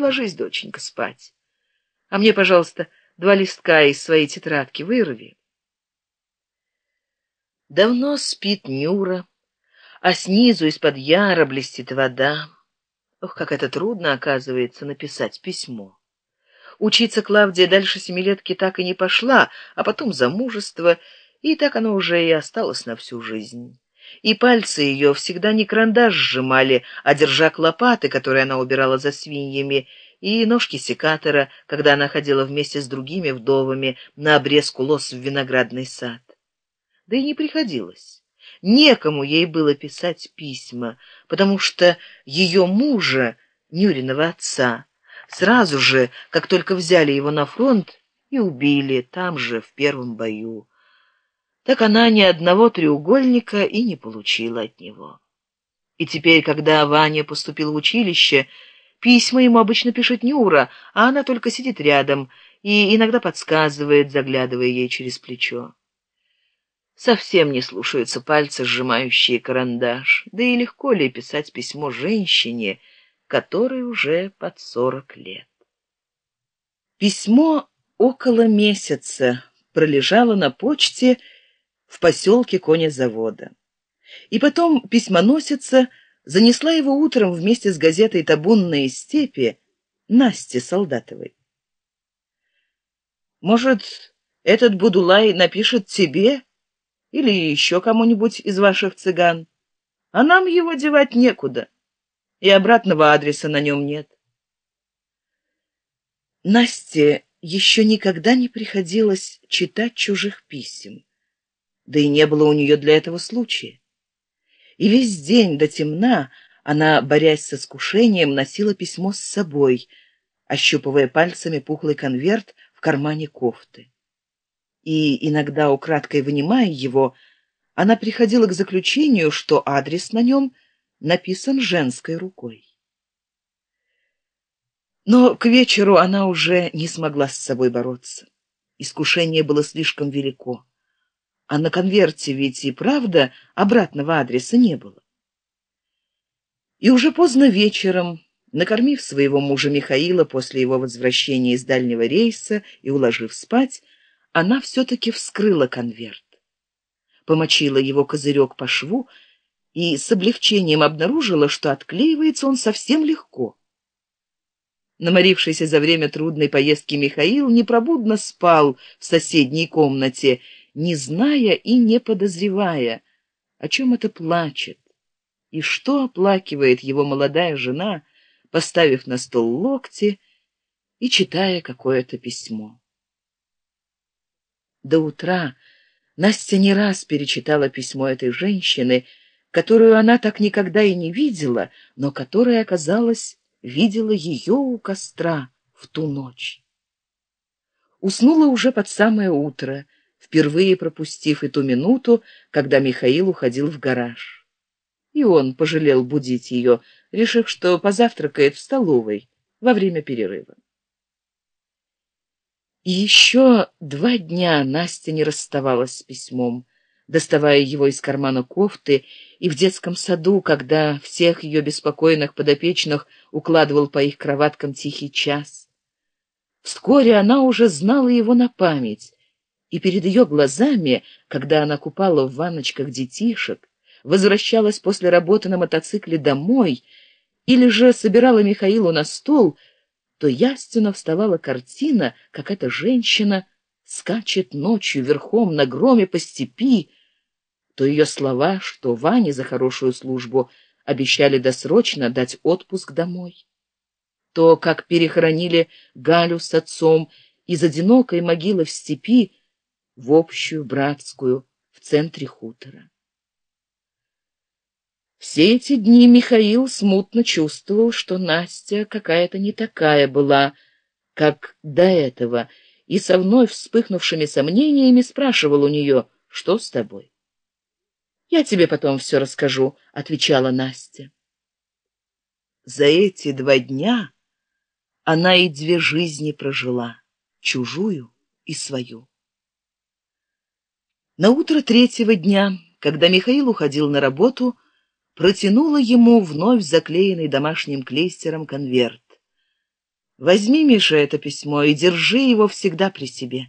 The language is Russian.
ложись доченька спать. А мне пожалуйста два листка из своей тетрадки вырви давно спит нюра а снизу из-под яра блестит вода. Ох как это трудно оказывается написать письмо. Учиться клавдия дальше семилетки так и не пошла а потом замужество и так оно уже и осталось на всю жизнь и пальцы ее всегда не карандаш сжимали а держа лопаты которые она убирала за свиньями и ножки секатора когда она ходила вместе с другими вдовами на обрезку лос в виноградный сад. Да и не приходилось. Некому ей было писать письма потому что ее мужа нюриного отца сразу же как только взяли его на фронт и убили там же в первом бою так она ни одного треугольника и не получила от него. И теперь, когда Ваня поступил в училище, письма ему обычно пишет Нюра, а она только сидит рядом и иногда подсказывает, заглядывая ей через плечо. Совсем не слушаются пальцы, сжимающие карандаш, да и легко ли писать письмо женщине, которой уже под сорок лет. Письмо около месяца пролежало на почте в поселке конезавода. И потом письмоносица занесла его утром вместе с газетой «Табунные степи» Насте Солдатовой. «Может, этот Будулай напишет тебе или еще кому-нибудь из ваших цыган? А нам его девать некуда, и обратного адреса на нем нет». Насте еще никогда не приходилось читать чужих писем да и не было у нее для этого случая. И весь день до темна она, борясь с искушением, носила письмо с собой, ощупывая пальцами пухлый конверт в кармане кофты. И иногда, украдкой вынимая его, она приходила к заключению, что адрес на нем написан женской рукой. Но к вечеру она уже не смогла с собой бороться. Искушение было слишком велико а на конверте ведь и правда обратного адреса не было. И уже поздно вечером, накормив своего мужа Михаила после его возвращения из дальнего рейса и уложив спать, она все-таки вскрыла конверт. Помочила его козырек по шву и с облегчением обнаружила, что отклеивается он совсем легко. Наморившийся за время трудной поездки Михаил непробудно спал в соседней комнате не зная и не подозревая, о чем это плачет и что оплакивает его молодая жена, поставив на стол локти и читая какое-то письмо. До утра Настя не раз перечитала письмо этой женщины, которую она так никогда и не видела, но которая, оказалось, видела ее у костра в ту ночь. Уснула уже под самое утро, впервые пропустив эту минуту, когда Михаил уходил в гараж. И он пожалел будить ее, решив, что позавтракает в столовой во время перерыва. И еще два дня Настя не расставалась с письмом, доставая его из кармана кофты, и в детском саду, когда всех ее беспокойных подопечных укладывал по их кроваткам тихий час. Вскоре она уже знала его на память, и перед ее глазами, когда она купала в ванночках детишек, возвращалась после работы на мотоцикле домой или же собирала Михаилу на стол, то ясно вставала картина, как эта женщина скачет ночью верхом на громе по степи, то ее слова, что Ване за хорошую службу обещали досрочно дать отпуск домой, то, как перехоронили Галю с отцом из одинокой могилы в степи, в общую братскую в центре хутора. Все эти дни Михаил смутно чувствовал, что Настя какая-то не такая была, как до этого, и со вновь вспыхнувшими сомнениями спрашивал у нее, что с тобой. «Я тебе потом все расскажу», — отвечала Настя. За эти два дня она и две жизни прожила, чужую и свою. На утро третьего дня, когда Михаил уходил на работу, протянула ему вновь заклеенный домашним клейстером конверт. Возьми, Миша, это письмо и держи его всегда при себе.